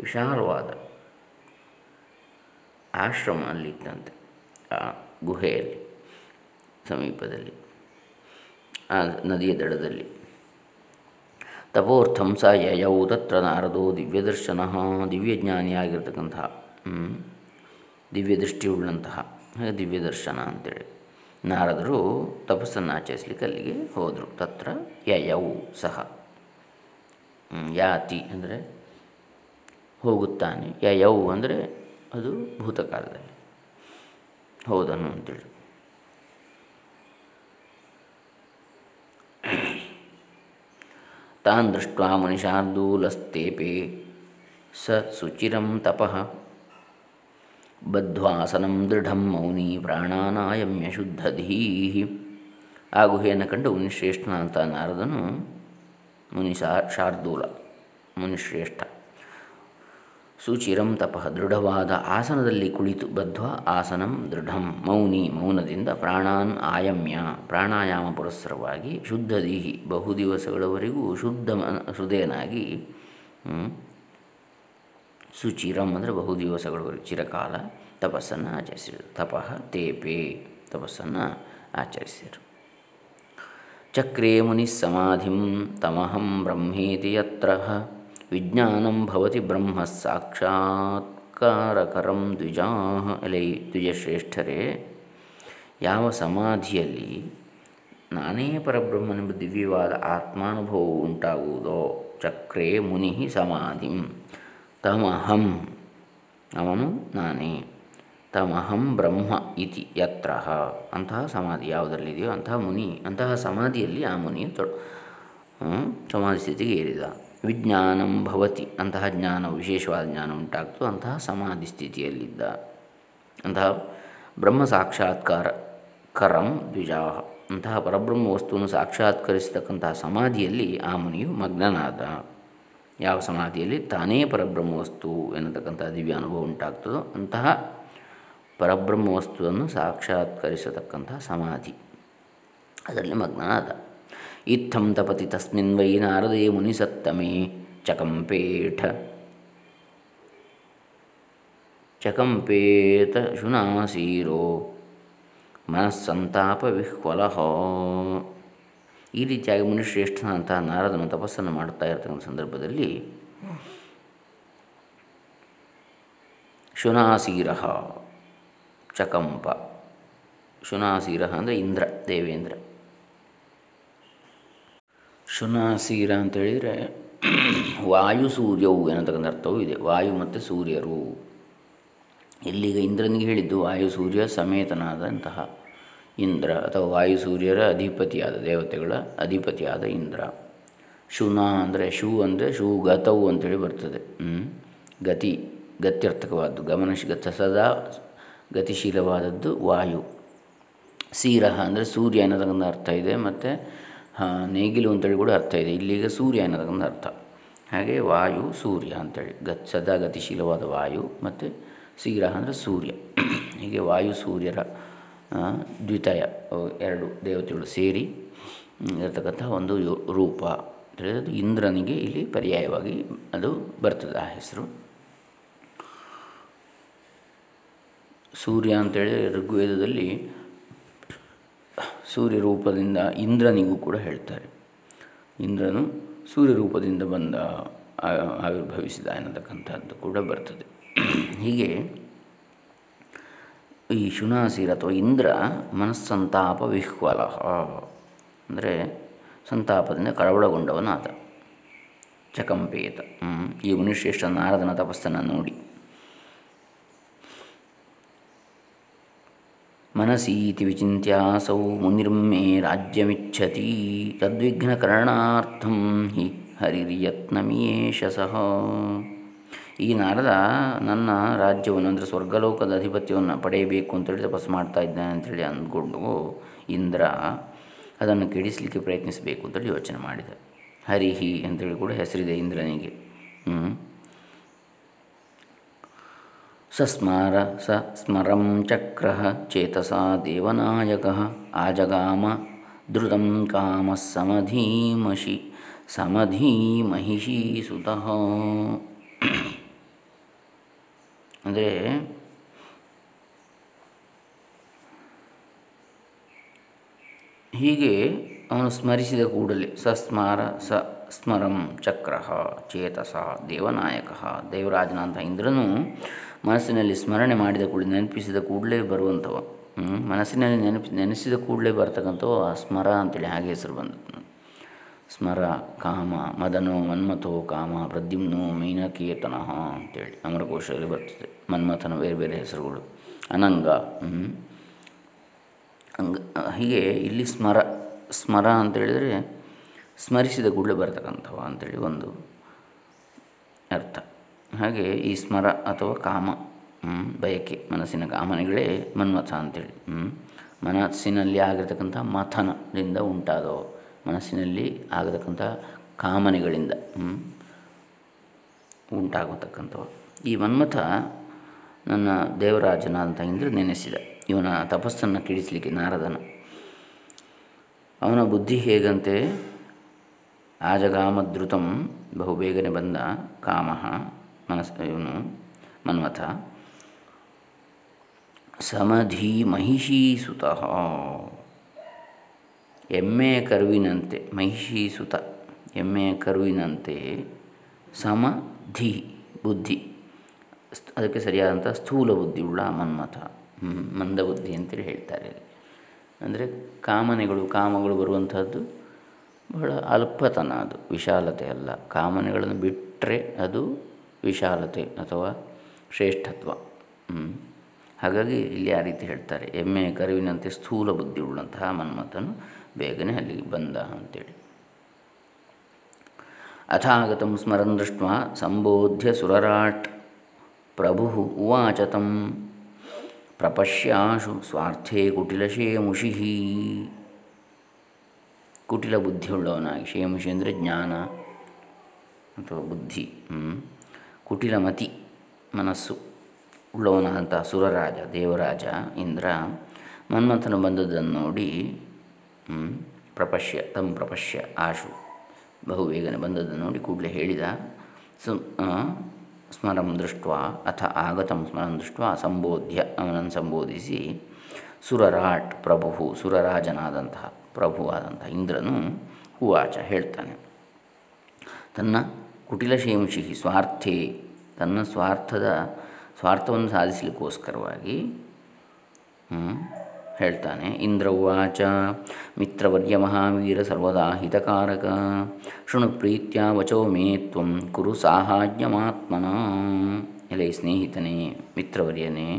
ವಿಶಾಲವಾದ ಆಶ್ರಮ ಅಲ್ಲಿದ್ದಂತೆ ಆ ಗುಹೆಯಲ್ಲಿ, ಸಮೀಪದಲ್ಲಿ, ಆ ನದಿಯ ದಡದಲ್ಲಿ. ತಪೋರ್ಥಂ ಸ ಯಯೌ ತತ್ರ ನಾರದೋ ದಿವ್ಯದರ್ಶನ, ದಿವ್ಯಜ್ಞಾನಿಯಾಗಿರ್ತಕ್ಕಂತಹ ದಿವ್ಯದೃಷ್ಟಿಯುಳ್ಳಂತಹ ದಿವ್ಯದರ್ಶನ ಅಂತೇಳಿ. ನಾರದರು ತಪಸ್ಸನ್ನು ಆಚರಿಸಲಿಕ್ಕೆ ಅಲ್ಲಿಗೆ ಹೋದರು. ತತ್ರ ಯಯೌ ಸಹ. ಯಾತಿ ಅಂದರೆ ಹೋಗುತ್ತಾನೆ. ಯಯೌ ಅಂದರೆ ಅದು ಭೂತಕಾಲದಲ್ಲಿ ಹೌದನು ಅಂತೇಳಿ. ತಾನ್ ದೃಷ್ಟ ಮುನಿಷಾರ್ದೂಲಸ್ತೇಪೆ ಸ ಸುಚಿರಂ ತಪಃ. ಬದ್ಧ್ವಾಸನಂ ದೃಢಂ ಮೌನಿ ಪ್ರಾಣಾನಾಯಮ್ಯ ಶುದ್ಧಧೀ ಆ ಗುಹೆಯನ್ನು ಕಂಡು ಮುನಿಶ್ರೇಷ್ಠನಂತ ನಾರದನು ಮುನಿ ಶಾರ್ದೂಲ, ಮುನಿಶ್ರೇಷ್ಠ, ಸುಚಿರಂ ತಪಃ ದೃಢವಾದ ಆಸನದಲ್ಲಿ ಕುಳಿತು ಬದ್ಧ್ವ ಆಸನಂ ದೃಢಂ ಮೌನಿ ಮೌನದಿಂದ ಪ್ರಾಣಾನ್ ಆಯಮ್ಯ, ಪ್ರಾಣಾಯಾಮ ಪುರಸ್ಸರವಾಗಿ ಶುದ್ಧ ದೀಹಿ ಬಹು ದಿವಸಗಳವರೆಗೂ ಶುದ್ಧ ಹೃದಯನಾಗಿ ಸುಚಿರಂ ಅಂದರೆ ಬಹು ದಿವಸಗಳವರೆಗೆ ಚಿರಕಾಲ ತಪಸ್ಸನ್ನು ಆಚರಿಸಿದರು. ತಪಃ ತೇಪೆ ತಪಸ್ಸನ್ನು ಆಚರಿಸಿದರು. ಚಕ್ರೇ ಮುನಿ ತಮಹಂ ಬ್ರಹ್ಮೇತಿ ಯತ್ರ ವಿಜ್ಞಾನಂ ಭವತಿ ಬ್ರಹ್ಮ ಸಾಕ್ಷಾತ್ಕಾರಕರಂ ದ್ವಿಜಾ ಎಲೈ ದ್ವಿಜಶ್ರೇಷ್ಠರೇ, ಯಾವ ಸಮಾಧಿಯಲ್ಲಿ ನಾನೇ ಪರಬ್ರಹ್ಮನೆಂಬ ದಿವ್ಯವಾದ ಆತ್ಮಾನುಭವವು ಉಂಟಾಗುವುದೋ, ಚಕ್ರೇ ಮುನಿ ಸಮಾಧಿಂ. ತಮಹಂ. ಅವನು ನಾನೇ. ತಮಹಂ ಬ್ರಹ್ಮ ಇತಿ ಯತ್ರ ಅಂತಹ ಸಮಾಧಿ ಯಾವುದರಲ್ಲಿದೆಯೋ ಅಂತಹ ಮುನಿ, ಅಂತಹ ಸಮಾಧಿಯಲ್ಲಿ ಆ ಮುನಿಯು ತೊ ಸಮಾಧಿ ಸ್ಥಿತಿಗೆ ಏರಿದ. ವಿಜ್ಞಾನಂ ಭವತಿ. ಅಂತಹ ಜ್ಞಾನ ವಿಶೇಷವಾದ ಜ್ಞಾನ ಉಂಟಾಗ್ತು. ಅಂತಹ ಸಮಾಧಿ ಸ್ಥಿತಿಯಲ್ಲಿದ್ದ. ಅಂತಹ ಬ್ರಹ್ಮ ಸಾಕ್ಷಾತ್ಕಾರ ಕರಂ ದ್ವಿಜಾ ಅಂತಹ ಪರಬ್ರಹ್ಮ ವಸ್ತುವನ್ನು ಸಾಕ್ಷಾತ್ಕರಿಸತಕ್ಕಂತಹ ಸಮಾಧಿಯಲ್ಲಿ ಆ ಮುನಿಯು ಮಗ್ನನಾದ. ಯಾವ ಸಮಾಧಿಯಲ್ಲಿ ತಾನೇ ಪರಬ್ರಹ್ಮ ವಸ್ತು ಎನ್ನತಕ್ಕಂಥ ದಿವ್ಯ ಅನುಭವ ಉಂಟಾಗ್ತದೋ ಅಂತಹ ಪರಬ್ರಹ್ಮ ವಸ್ತುವನ್ನು ಸಾಕ್ಷಾತ್ಕರಿಸತಕ್ಕಂತಹ ಸಮಾಧಿ. ಅದರಲ್ಲಿ ಮಗ್ನಾದ ಇತ್ತಂ ತಪತಿ ತಸ್ಮಿನ್ ವೈ ನಾರದೇ ಮುನಿಸತ್ತಮೇ ಚಕಂಪೇಠ ಚಕಂಪೇತ ಶುನಾಸೀರೋ. ಮನಸ್ಸಂತಾಪ ವಿಹ್ವಲ. ಈ ರೀತಿಯಾಗಿ ಮುನಿಶ್ರೇಷ್ಠನಂತಹ ನಾರದನು ತಪಸ್ಸನ್ನು ಮಾಡುತ್ತಾ ಇರತಕ್ಕಂಥ ಸಂದರ್ಭದಲ್ಲಿ ಶುನಾಸೀರ ಚಕಂಪ. ಶುನಾಸೀರ ಅಂದರೆ ಇಂದ್ರ, ದೇವೇಂದ್ರ. ಶುನಾಸೀರ ಅಂತ ಹೇಳಿದರೆ ವಾಯು ಸೂರ್ಯವು ಎನ್ನತಕ್ಕಂಥ ಅರ್ಥವೂ ಇದೆ. ವಾಯು ಮತ್ತು ಸೂರ್ಯರು. ಇಲ್ಲಿಗ ಇಂದ್ರನಿಗೆ ಹೇಳಿದ್ದು ವಾಯು ಸೂರ್ಯ ಸಮೇತನಾದಂತಹ ಇಂದ್ರ ಅಥವಾ ವಾಯು ಸೂರ್ಯರ ಅಧಿಪತಿಯಾದ ದೇವತೆಗಳ ಅಧಿಪತಿಯಾದ ಇಂದ್ರ. ಶುನ ಅಂದರೆ ಶೂ ಅಂದರೆ ಶೂ ಗತವು ಅಂತೇಳಿ ಬರ್ತದೆ. ಗತಿ, ಗತ್ಯರ್ಥಕವಾದ್ದು ಗಮನಶೀಗತ ಸದಾ ಗತಿಶೀಲವಾದದ್ದು ವಾಯು. ಸೀರ ಅಂದರೆ ಸೂರ್ಯ ಅನ್ನೋದಕ್ಕೊಂದು ಅರ್ಥ ಇದೆ ಮತ್ತು ನೇಗಿಲು ಅಂತೇಳಿ ಕೂಡ ಅರ್ಥ ಇದೆ. ಇಲ್ಲಿಗೆ ಸೂರ್ಯ ಅನ್ನೋದಕ್ಕೊಂದು ಅರ್ಥ. ಹಾಗೆ ವಾಯು ಸೂರ್ಯ ಅಂತೇಳಿ. ಗತ್, ಸದಾ ಗತಿಶೀಲವಾದ ವಾಯು ಮತ್ತು ಸೀರ ಅಂದರೆ ಸೂರ್ಯ. ಹೀಗೆ ವಾಯು ಸೂರ್ಯರ ದ್ವಿತಯ ಎರಡು ದೇವತೆಗಳು ಸೇರಿ ಇರತಕ್ಕಂಥ ಒಂದು ರೂಪ. ಅದು ಇಂದ್ರನಿಗೆ ಇಲ್ಲಿ ಪರ್ಯಾಯವಾಗಿ ಅದು ಬರ್ತದೆ ಆ ಹೆಸರು. ಸೂರ್ಯ ಅಂತೇಳಿ ಋಗ್ವೇದದಲ್ಲಿ ಸೂರ್ಯ ರೂಪದಿಂದ ಇಂದ್ರನಿಗೂ ಕೂಡ ಹೇಳ್ತಾರೆ. ಇಂದ್ರನು ಸೂರ್ಯ ರೂಪದಿಂದ ಬಂದ ಆವಿರ್ಭವಿಸಿದ ಅನ್ನತಕ್ಕಂಥದ್ದು ಕೂಡ ಬರ್ತದೆ. ಹೀಗೆ ಈ ಶುನಾಸಿರ ಅಥವಾ ಇಂದ್ರ ಮನಸ್ಸಂತಾಪ ವಿಹ್ವಲ ಅಂದರೆ ಸಂತಾಪದಿಂದ ಕಳವಳಗೊಂಡವನಾದ ಚಕಂಪೇತ. ಈ ಮುನಿಶ್ರೇಷ್ಠ ನಾರದನ ತಪಸ್ಸನ್ನು ನೋಡಿ. ಮನಸೀತಿ ವಿಚಿತ್ಯಾಸೌ ಮುನಿರ್ಮೇ ರಾಜ್ಯಮಿಚ್ಛತಿ ತದ್ವಿಘ್ನಕರಣಾರ್ಥಂ ಹಿ ಹರಿರ್ಯತ್ನಮಿಯೇಷ ಸಹ. ಈ ನಾರದ ನನ್ನ ರಾಜ್ಯವನ್ನು ಅಂದರೆ ಸ್ವರ್ಗಲೋಕದ ಅಧಿಪತ್ಯವನ್ನು ಪಡೆಯಬೇಕು ಅಂತೇಳಿ ತಪಸ್ಸು ಮಾಡ್ತಾ ಇದ್ದಾನೆ ಅಂತೇಳಿ ಅಂದ್ಕೊಂಡು ಇಂದ್ರ ಅದನ್ನು ಕೆಡಿಸಲಿಕ್ಕೆ ಪ್ರಯತ್ನಿಸಬೇಕು ಅಂತೇಳಿ ಯೋಚನೆ ಮಾಡಿದ. ಹರಿಹಿ ಅಂತೇಳಿ ಕೂಡ ಹೆಸರಿದೆ ಇಂದ್ರನಿಗೆ. ಸಸ್ಮಾರ ಸ ಸ್ಮರಂ ಚಕ್ರ ಚೇತಸ ದೇವನಾಯಕ ಆಜಗಾಮ ಧೃತಂ ಕಾಮ ಸಮಧೀಮಶಿ ಸಮಧೀಮಹಿಷಿ ಸುತಃ. ಅಂದರೆ ಹೀಗೆ ಅವನು ಸ್ಮರಿಸಿದ ಕೂಡಲೇ ಸಸ್ಮಾರ ಸ ಸ್ಮರಂ ಚಕ್ರ ಚೇತಸ ದೇವನಾಯಕ ದೇವರಾಜನಂಥ ಇಂದ್ರನು ಮನಸ್ಸಿನಲ್ಲಿ ಸ್ಮರಣೆ ಮಾಡಿದ ಕೂಡಲೇ ನೆನಪಿಸಿದ ಕೂಡಲೇ ಬರುವಂಥವ. ಮನಸ್ಸಿನಲ್ಲಿ ನೆನಪಿ ನೆನೆಸಿದ ಕೂಡಲೇ ಬರ್ತಕ್ಕಂಥವು ಆ ಸ್ಮರ ಅಂತೇಳಿ ಹಾಗೆ ಹೆಸರು ಬಂದದ್ದು ಸ್ಮರ, ಕಾಮ, ಮದನೋ, ಮನ್ಮಥೋ, ಕಾಮ ಪ್ರದ್ಯುಮ್ನೋ ಮೀನಕೀರ್ತನ ಅಂತೇಳಿ ಅಮರಕೋಶದಲ್ಲಿ ಬರ್ತದೆ. ಮನ್ಮಥನ ಬೇರೆ ಬೇರೆ ಹೆಸರುಗಳು. ಅನಂಗ ಅಂಗ ಹೀಗೆ ಇಲ್ಲಿ ಸ್ಮರ ಸ್ಮರ ಅಂತೇಳಿದರೆ ಸ್ಮರಿಸಿದ ಕೂಡಲೇ ಬರ್ತಕ್ಕಂಥವ ಅಂಥೇಳಿ ಒಂದು ಅರ್ಥ. ಹಾಗೆ ಈ ಸ್ಮರ ಅಥವಾ ಕಾಮ ಬಯಕೆ, ಮನಸ್ಸಿನ ಕಾಮನೆಗಳೇ ಮನ್ಮಥ ಅಂತೇಳಿ ಮನಸ್ಸಿನಲ್ಲಿ ಆಗಿರತಕ್ಕಂಥ ಮಥನದಿಂದ ಉಂಟಾದವು. ಮನಸ್ಸಿನಲ್ಲಿ ಆಗತಕ್ಕಂಥ ಕಾಮನೆಗಳಿಂದ ಉಂಟಾಗತಕ್ಕಂಥವು. ಈ ಮನ್ಮಥ ನನ್ನ ದೇವರಾಜನ ಅಂತ ಇಂದ್ರೆ ನೆನೆಸಿದ. ಇವನ ತಪಸ್ಸನ್ನು ಕಿಡಿಸಲಿಕ್ಕೆ ನಾರದನ. ಅವನ ಬುದ್ಧಿ ಹೇಗಂತೆ? ಆಜಗಾಮದ್ರುತಂ ಬಹುಬೇಗನೆ ಬಂದ ಕಾಮ ಮನಸ್ ಇವನು ಮನ್ಮಥ ಸಮಧಿ ಮಹಿಷೀ ಸುತಃ. ಎಮ್ಮೆಯ ಕರುವಿನಂತೆ ಮಹಿಷೀಸುತ ಎಮ್ಮೆಯ ಕರುವಿನಂತೆ ಸಮಧಿ ಬುದ್ಧಿ. ಅದಕ್ಕೆ ಸರಿಯಾದಂಥ ಸ್ಥೂಲ ಬುದ್ಧಿ ಉಳ್ಳ ಮನ್ಮಥ ಮಂದ ಬುದ್ಧಿ ಅಂತೇಳಿ ಹೇಳ್ತಾರೆ ಅಂದರೆ ಕಾಮನೆಗಳು, ಕಾಮಗಳು ಬರುವಂಥದ್ದು ಬಹಳ ಅಲ್ಪತನ ಅದು, ವಿಶಾಲತೆ ಅಲ್ಲ. ಕಾಮನೆಗಳನ್ನು ಬಿಟ್ಟರೆ ಅದು ವಿಶಾಲತೆ ಅಥವಾ ಶ್ರೇಷ್ಠತ್ವ ಹಾಗಾಗಿ ಇಲ್ಲಿ ಆ ರೀತಿ ಹೇಳ್ತಾರೆ, ಎಮ್ಮೆ ಕರುವಿನಂತೆ ಸ್ಥೂಲ ಬುದ್ಧಿ ಉಳ್ಳಂತಹ ಮನ್ಮಥನು ಬೇಗನೆ ಅಲ್ಲಿಗೆ ಬಂದ ಅಂತೇಳಿ. ಅಥಾಗತಂ ಸ್ಮರನ್ ದೃಷ್ಟ ಸಂಬೋಧ್ಯ ಸುರರಾಟ್ ಪ್ರಭು ಉವಾಚತಂ ಪ್ರಪಶ್ಯಾಶು ಸ್ವಾರ್ಥೇ ಕುಟಿಲ ಶೇಮುಷಿ ಕುಟಿಲ ಬುದ್ಧಿಯುಳ್ಳವನಾಗಿ ಶೇಮುಷಿ ಅಂದರೆ ಜ್ಞಾನ ಅಥವಾ ಬುದ್ಧಿ ಕುಟಿಲಮತಿ ಮನಸ್ಸು ಉಳ್ಳವನಾದಂಥ ಸುರರಾಜ ದೇವರಾಜ ಇಂದ್ರ ಮನ್ಮಥನು ಬಂದದ್ದನ್ನು ನೋಡಿ ಪ್ರಪಶ್ಯ ತಮ್ಮ ಪ್ರಪಶ್ಯ ಆಶು ಬಹು ಬೇಗನೆ ಬಂದದ್ದನ್ನು ನೋಡಿ ಕೂಡಲೇ ಹೇಳಿದ ಸು ಸ್ಮರಂ ದೃಷ್ಟ ಅಥ ಆಗತಂ ಸ್ಮರಂ ದೃಷ್ಟ ಸಂಬೋಧ್ಯ ಅವನನ್ನು ಸಂಬೋಧಿಸಿ ಸುರರಾಟ್ ಪ್ರಭು ಸುರರಾಜನಾದಂತಹ ಪ್ರಭುವಾದಂತಹ ಇಂದ್ರನು ಹೂವಾಚ ಹೇಳ್ತಾನೆ. ತನ್ನ ಕುಟಿಲಶೇಂಷಿ ಸ್ವಾರ್ಥೇ, ತನ್ನ ಸ್ವಾರ್ಥದ, ಸ್ವಾರ್ಥವನ್ನು ಸಾಧಿಸಲಿಕ್ಕೋಸ್ಕರವಾಗಿ ಹೇಳ್ತಾನೆ. ಇಂದ್ರ ಉವಾಚ, ಮಿತ್ರವರ್ಯ ಮಹಾವೀರ ಸರ್ವದಾ ಹಿತಕಾರಕ. ಶೃಣು ಪ್ರೀತ್ಯ ವಚೋ ಮೇ ತ್ವಂ ಕುರು ಸಾಹಾಜ್ಯಮಾತ್ಮನ. ಎಲೆ ಸ್ನೇಹಿತನೇ, ಮಿತ್ರವರ್ಯನೇ,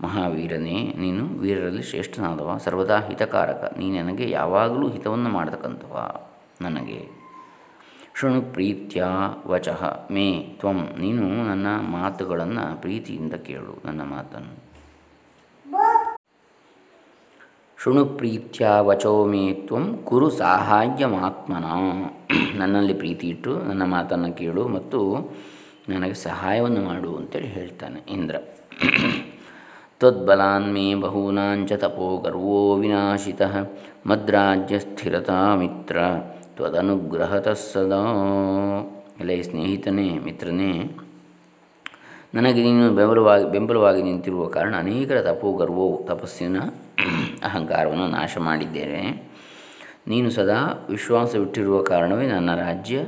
ಮಹಾವೀರನೇ, ನೀನು ವೀರರಲ್ಲಿ ಶ್ರೇಷ್ಠನಾದವ, ಸರ್ವದಾ ಹಿತಕಾರಕ. ನೀ ನನಗೆ ಯಾವಾಗಲೂ ಹಿತವನ್ನು ಮಾಡತಕ್ಕಂಥವ, ನನಗೆ. ಶೃಣು ಪ್ರೀತ್ಯ ವಚಃ ಮೇ ತ್ವಂ, ನೀನು ನನ್ನ ಮಾತುಗಳನ್ನು ಪ್ರೀತಿಯಿಂದ ಕೇಳು, ನನ್ನ ಮಾತನ್ನು. ಶೃಣು ಪ್ರೀತ್ಯ ವಚೋ ಮೇ ತ್ವಂ ಕುರು ಸಾಹಾಯ್ಯಮಾತ್ಮನ. ನನ್ನಲ್ಲಿ ಪ್ರೀತಿ ಇಟ್ಟು ನನ್ನ ಮಾತನ್ನು ಕೇಳು ಮತ್ತು ನನಗೆ ಸಹಾಯವನ್ನು ಮಾಡು ಅಂತೇಳಿ ಹೇಳ್ತಾನೆ ಇಂದ್ರ. ತ್ವದ್ಬಲಾನ್ಮೇ ಬಹೂನಾಂಚ ತಪೋ ಗರ್ವೋ ವಿನಾಶಿತಃ. ಮದ್ರಾಜ್ಯ ಸ್ಥಿರತಾ ಮಿತ್ರ, ತ್ವದನುಗ್ರಹತಃ ಸದಾ. ಎಲೆ ಸ್ನೇಹಿತನೇ, ಮಿತ್ರನೇ ನನಗೆ ನೀನು ಬೆಂಬಲವಾಗಿ ಬೆಂಬಲವಾಗಿ ನಿಂತಿರುವ ಕಾರಣ ಅನೇಕರ ತಪೋ ಗರ್ವವು ತಪಸ್ಸಿನ ಅಹಂಕಾರವನ್ನು ನಾಶ ಮಾಡಿದ್ದೇನೆ ನೀನು ಸದಾ ವಿಶ್ವಾಸವಿಟ್ಟಿರುವ ಕಾರಣವೇ ನನ್ನ ರಾಜ್ಯ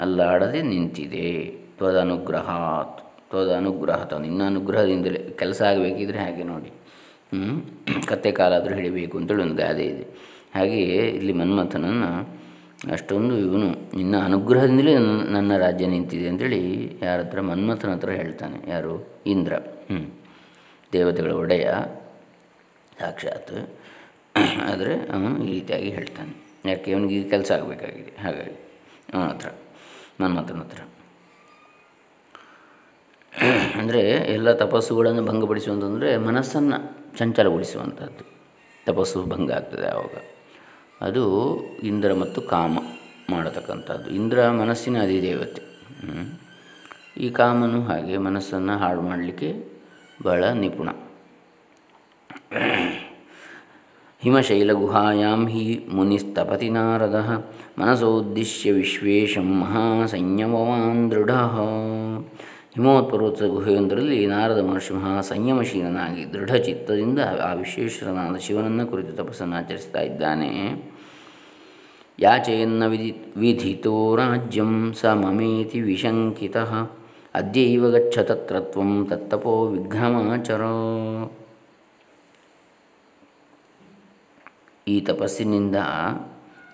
ಅಲ್ಲಾಡದೆ ನಿಂತಿದೆ. ತ್ವದನುಗ್ರಹಾತ್ ತ್ವದ ಅನುಗ್ರಹತ ನಿನ್ನ ಅನುಗ್ರಹದಿಂದಲೇ ಕೆಲಸ ಆಗಬೇಕಿದ್ರೆ ಹಾಗೆ ನೋಡಿ. ಕತ್ತೆ ಕಾಲಾದರೂ ಹಿಡಿಬೇಕು ಅಂತೇಳಿ ಒಂದು ಗಾದೆ ಇದೆ. ಹಾಗೆಯೇ ಇಲ್ಲಿ ಮನ್ಮಥನನ್ನು ಅಷ್ಟೊಂದು ಇವನು ನಿನ್ನ ಅನುಗ್ರಹದಿಂದಲೇ ನನ್ನ ರಾಜ್ಯ ನಿಂತಿದೆ ಅಂತೇಳಿ ಯಾರ ಹತ್ರ ಮನ್ಮಥನ ಹತ್ರ ಹೇಳ್ತಾನೆ. ಯಾರು? ಇಂದ್ರ. ಹ್ಞೂ ದೇವತೆಗಳ ಒಡೆಯ. ಸಾಕ್ಷಾತ್. ಆದರೆ ಅವನು ಈ ರೀತಿಯಾಗಿ ಹೇಳ್ತಾನೆ. ಯಾಕೆ? ಅವನಿಗೆ ಕೆಲಸ ಆಗಬೇಕಾಗಿದೆ. ಹಾಗಾಗಿ ಅವನ ಹತ್ರ, ಮನ್ಮಥನ ಹತ್ರ. ಅಂದರೆ ಎಲ್ಲ ತಪಸ್ಸುಗಳನ್ನು ಭಂಗಪಡಿಸುವಂತಂದರೆ ಮನಸ್ಸನ್ನು ಚಂಚಲಗೊಳಿಸುವಂಥದ್ದು ತಪಸ್ಸು ಭಂಗ ಆಗ್ತದೆ ಆವಾಗ. ಅದು ಇಂದ್ರ ಮತ್ತು ಕಾಮ ಮಾಡತಕ್ಕಂಥದ್ದು. ಇಂದ್ರ ಮನಸ್ಸಿನ ಅಧಿದೇವತೆ. ಈ ಕಾಮನು ಹಾಗೆ ಮನಸ್ಸನ್ನು ಹಾಳು ಮಾಡಲಿಕ್ಕೆ ಬಹಳ ನಿಪುಣ. ಹಿಮಶೈಲಗುಹಾಯಾಂ ಹಿ ಮುನಿಸ್ತಪತಿ ನಾರದ ಮನಸೋದ್ದಿಶ್ಯ ವಿಶ್ವೇಶಂ ಮಹಾಸಂಯಮವಾನ್ ದೃಢ. ಹಿಮೋತ್ಪರ್ವತ ಗುಹೆಯೊಂದರಲ್ಲಿ ನಾರದ ಮಹರ್ಷಿ ಮಹಾ ಸಂಯಮಶೀಲನಾಗಿ ದೃಢಚಿತ್ತದಿಂದ ಆ ವಿಶ್ವೇಶ್ವರನಾದ ಶಿವನನ್ನು ಕುರಿತು ತಪಸ್ಸನ್ನು ಆಚರಿಸ್ತಾ ಇದ್ದಾನೆ. ಯಾಚೆಯನ್ನ ವಿಧಿ ವಿಧಿತೋ ರಾಜ್ಯಂ ಸ ಮಮೇತಿ ವಿಶಂಕಿತ ಅದ್ಯೈವ ಗಚ್ಚ ತತ್ತಪೋ ವಿಘ್ನಮಾಚರ ಈ ತಪಸ್ಸಿನಿಂದ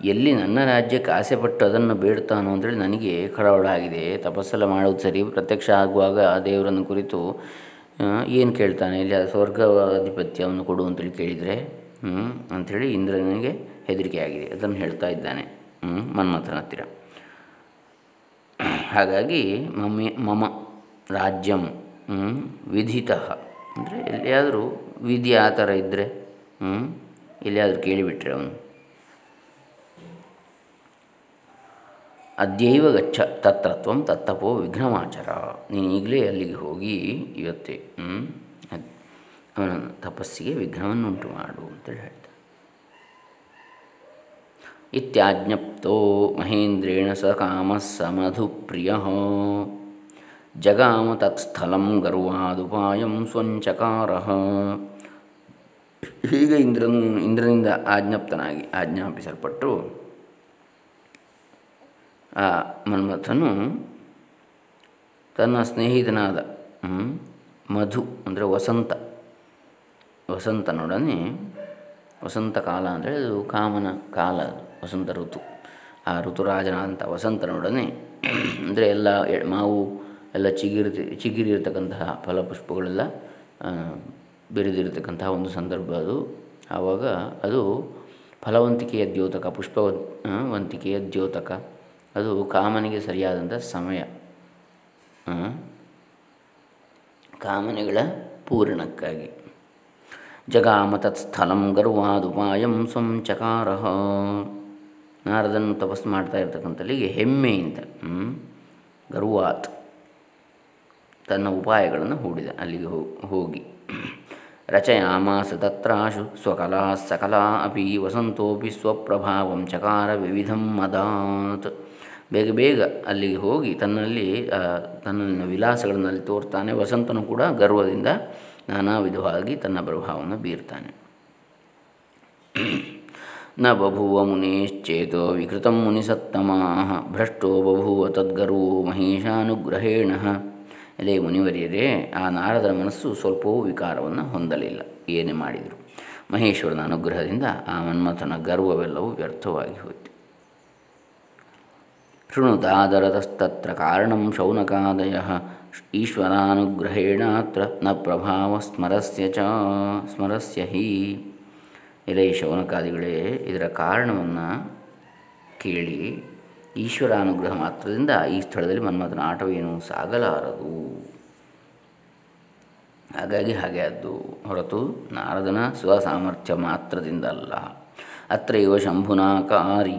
ಎಲ್ಲಿ ನನ್ನ ರಾಜ್ಯಕ್ಕೆ ಆಸೆಪಟ್ಟು ಅದನ್ನು ಬೇಡ್ತಾನೋ ಅಂತೇಳಿ ನನಗೆ ಕಳವಳ ಆಗಿದೆ ತಪಸ್ಸೆಲ್ಲ ಮಾಡೋದು ಸರಿ, ಪ್ರತ್ಯಕ್ಷ ಆಗುವಾಗ ದೇವರನ್ನು ಕುರಿತು ಏನು ಕೇಳ್ತಾನೆ? ಇಲ್ಲಿ ಸ್ವರ್ಗ ಅಧಿಪತ್ಯವನ್ನು ಕೊಡು ಅಂತೇಳಿ ಕೇಳಿದರೆ ಅಂಥೇಳಿ ಇಂದ್ರನಿಗೆ ಹೆದರಿಕೆ ಆಗಿದೆ ಅದನ್ನು ಹೇಳ್ತಾ ಇದ್ದಾನೆ ಮನ್ಮಥನ ಹತ್ತಿರ. ಹಾಗಾಗಿ ಮಮ್ಮಿ ಮಮ ರಾಜ್ಯಂ ವಿಧಿತ. ಅಂದರೆ ಎಲ್ಲಿಯಾದರೂ ವಿಧಿ ಆ ಥರ ಇದ್ದರೆ ಎಲ್ಲಿಯಾದರೂ ಕೇಳಿಬಿಟ್ರೆ ಅವನು. ಅದ್ಯೈವ ಗಚ್ಚ ತತ್ರತ್ವಂ ತತ್ತಪೋ ವಿಘ್ನಮಾಚರ. ನೀನು ಈಗಲೇ ಅಲ್ಲಿಗೆ ಹೋಗಿ ಇವತ್ತೇ ಅವನ ತಪಸ್ಸಿಗೆ ವಿಘ್ನವನ್ನುಂಟು ಮಾಡು ಅಂತೇಳಿ ಹೇಳ್ತಾರೆ ಇತ್ಯಾಜ್ಞಪ್ತೋ ಮಹೇಂದ್ರೇಣ ಸ ಕಾಮ ಸ ಮಧುಪ್ರಿಯ ಜಗಾಮ ತತ್ಸ್ಥಲಂ ಗರ್ವಾದುಪಾಯಂ ಸ್ವಂಚಕಾರ. ಹೀಗೆ ಇಂದ್ರನು ಇಂದ್ರನಿಂದ ಆಜ್ಞಪ್ತನಾಗಿ ಆಜ್ಞಾಪಿಸಲ್ಪಟ್ಟು ಆ ಮನ್ಮಥನು ತನ್ನ ಸ್ನೇಹಿತನಾದ ಮಧು ಅಂದರೆ ವಸಂತ, ವಸಂತನೊಡನೆ ವಸಂತ ಕಾಲ ಅಂದರೆ ಅದು ಕಾಮನ ಕಾಲ ಅದು. ವಸಂತ ಋತು. ಆ ಋತುರಾಜನಾದಂಥ ವಸಂತನೊಡನೆ ಅಂದರೆ ಎಲ್ಲ ಮಾವು, ಎಲ್ಲ ಚಿಗಿರಿ ಚಿಗಿರಿರ್ತಕ್ಕಂತಹ ಫಲಪುಷ್ಪಗಳೆಲ್ಲ ಬೆರೆದಿರತಕ್ಕಂತಹ ಒಂದು ಸಂದರ್ಭ ಅದು. ಆವಾಗ ಅದು ಫಲವಂತಿಕೆಯ ದ್ಯೋತಕ ಪುಷ್ಪವಂತಿಕೆಯ ದ್ಯೋತಕ. ಅದು ಕಾಮನಿಗೆ ಸರಿಯಾದಂಥ ಸಮಯ. ಕಾಮನೆಗಳ ಪೂರಣಕ್ಕಾಗಿ. ಜಗಾಮ ತತ್ಸ್ಥಲಂ ಗರ್ವಾದುಪಾಯಂ ಸ್ವಂ ಚಕಾರ ನಾರದನ್ನು ತಪಸ್ಸು ಮಾಡ್ತಾ ಇರ್ತಕ್ಕಂಥಲ್ಲಿಗೆ ಹೆಮ್ಮೆಯಿಂದ ಗರ್ವಾತ್ ತನ್ನ ಉಪಾಯಗಳನ್ನು ಹೂಡಿದ, ಅಲ್ಲಿಗೆ ಹೋಗಿ. ರಚಯಾಮಾಸ ತತ್ರಾಶು ಸ್ವಕಲಾ ಸಕಲಾ ಅಪಿ ವಸಂತೋಪಿ ಸ್ವಪ್ರಭಾವಂ ಚಕಾರ ವಿವಿಧಂ ಮದಾತ್. ಬೇಗ ಬೇಗ ಅಲ್ಲಿಗೆ ಹೋಗಿ ತನ್ನಲ್ಲಿ ತನ್ನ ವಿಲಾಸಗಳನ್ನಲ್ಲಿ ತೋರ್ತಾನೆ. ವಸಂತನು ಕೂಡ ಗರ್ವದಿಂದ ನಾನಾ ವಿಧವಾಗಿ ತನ್ನ ಪ್ರಭಾವವನ್ನು ಬೀರ್ತಾನೆ. ನ ಬಭೂವ ಮುನಿಶ್ಚೇತೋ ವಿಕೃತ ಮುನಿಸತ್ತಮಾಹ ಭ್ರಷ್ಟೋ ಬಭೂವ ತದ್ಗರ್ವೋ ಮಹೇಶಾನುಗ್ರಹೇಣ ಎಲೆ ಮುನಿವರಿಯರೇ ಆ ನಾರದರ ಮನಸ್ಸು ಸ್ವಲ್ಪವೂ ವಿಕಾರವನ್ನು ಹೊಂದಲಿಲ್ಲ. ಏನೇ ಮಾಡಿದರು. ಮಹೇಶ್ವರನ ಅನುಗ್ರಹದಿಂದ ಆ ಮನ್ಮಥನ ಗರ್ವವೆಲ್ಲವೂ ವ್ಯರ್ಥವಾಗಿ ಹೋಯಿತು. ಶೃಣುತಾದರತಸ್ತತ್ರ ಕಾರಣಂ ಶೌನಕಾದಯ ಈಶ್ವರಾನುಗ್ರಹೇಣ ಅತ್ರ ನ ಪ್ರಭಾವ ಸ್ಮರಸ್ಯ ಚ, ಸ್ಮರಸ್ಯ ಹಿ. ಎಲೆ ಶೌನಕಾದಿಗಳೇ ಇದರ ಕಾರಣವನ್ನು ಕೇಳಿ ಈಶ್ವರ ಅನುಗ್ರಹ ಮಾತ್ರದಿಂದ ಈ ಸ್ಥಳದಲ್ಲಿ ಮನ್ಮಥನ ಆಟವೇನು ಸಾಗಲಾರದು. ಹಾಗಾಗಿ ಹಾಗೆ ಅದು ಹೊರತು ನಾರದನ ಸ್ವಸಾಮರ್ಥ್ಯ ಮಾತ್ರದಿಂದಲ್ಲ. ಅತ್ರೈವ ಶಂಭುನಾಕಾರಿ.